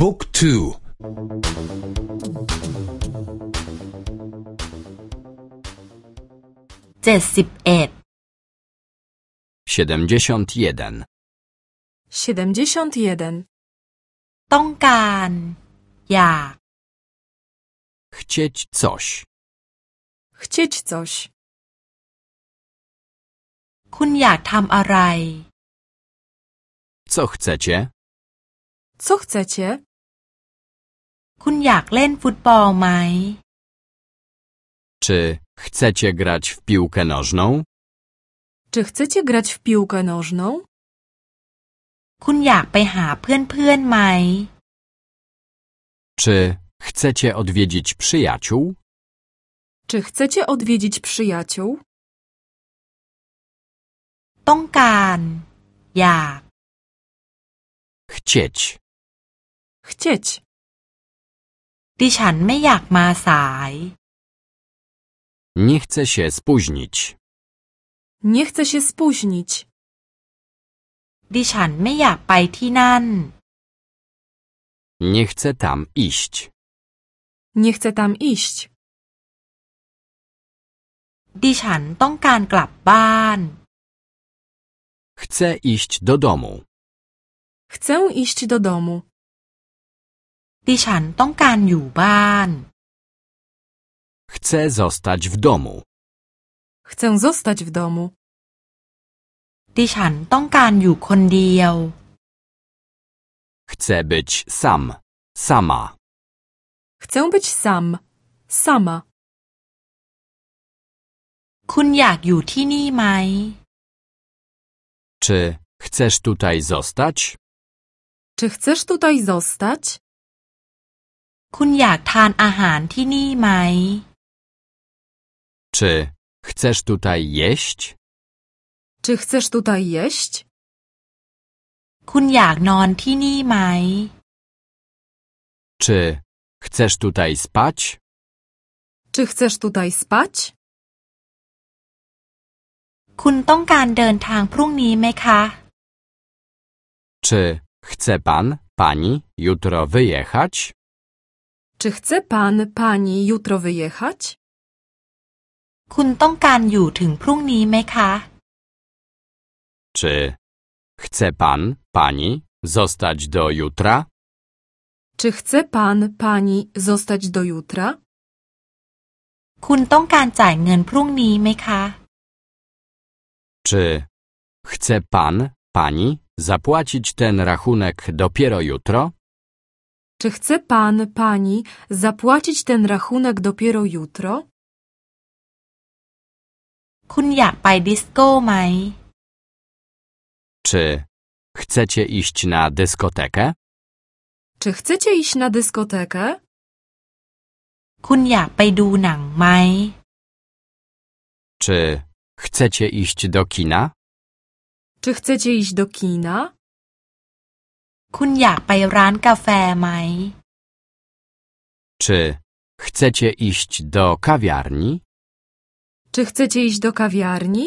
บุ๊กทู เจ็ดสิบเอ็ด siedemdziesiąt jeden, 71. ต้องการ อยาก chcieć coś, Chcieć coś. คุณอยากทำอะไร co chcecie, Co chcecie? คุณอยากเล่นฟุตบอลไหม czy chcecie grać w piłkę nożną, Czy chcecie grać w piłkę nożną? คุณอยากไปหาเพื่อนๆไหม czy chcecie odwiedzić przyjaciół, Czy chcecie odwiedzić przyjaciół? ต้องการ อยาก chcieć, Chcieć. ดิฉันไม่อยากมาสาย nie chcę się spóźnić, Nie chcę się spóźnić. ดิฉันไม่อยากไปที่นั่น nie chcę tam iść, Nie chcę tam iść. ดิฉันต้องการกลับบ้าน chcę iść do domu, Chcę iść do domu. ดิฉันต้องการอยู่บ้าน chcę zostać w domu, Chcę zostać w domu. ดิฉันต้องการอยู่คนเดียว chcę być sam, sama, Chcę być sam. Sama. คุณอยากอยู่ที่นี่ไหม czy chcesz tutaj zostać, Czy chcesz tutaj zostać? คุณอยากทานอาหารที่นี่ไหม czy chcesz tutaj jeść, Czy chcesz tutaj jeść? คุณอยากนอนที่นี่ไหม czy chcesz tutaj spać, Czy chcesz tutaj spać? คุณต้องการเดินทางพรุ่งนี้ไหมคะ czy chce pan, pani jutro wyjechać, Czy chce pan, pani jutro wyjechać? คุณต้องการอยู่ถึงพรุ่งนี้ไหมคะ czy chce pan, pani zostać do jutra, Czy chce pan, pani zostać do jutra? คุณต้องการจ่ายเงินพรุ่งนี้ไหมคะ czy chce pan, pani zapłacić ten rachunek dopiero jutro, Czy chce pan, pani zapłacić ten rachunek dopiero jutro? คุณอยากไปดิสโก้ไหม czy chcecie iść na dyskotekę, Czy chcecie iść na dyskotekę? คุณอยากไปดูหนังไหม czy chcecie iść do kina, Czy chcecie iść do kina? คุณอยากไปร้านกาแฟไหม czy chcecie iść do kawiarni, Czy chcecie iść do kawiarni?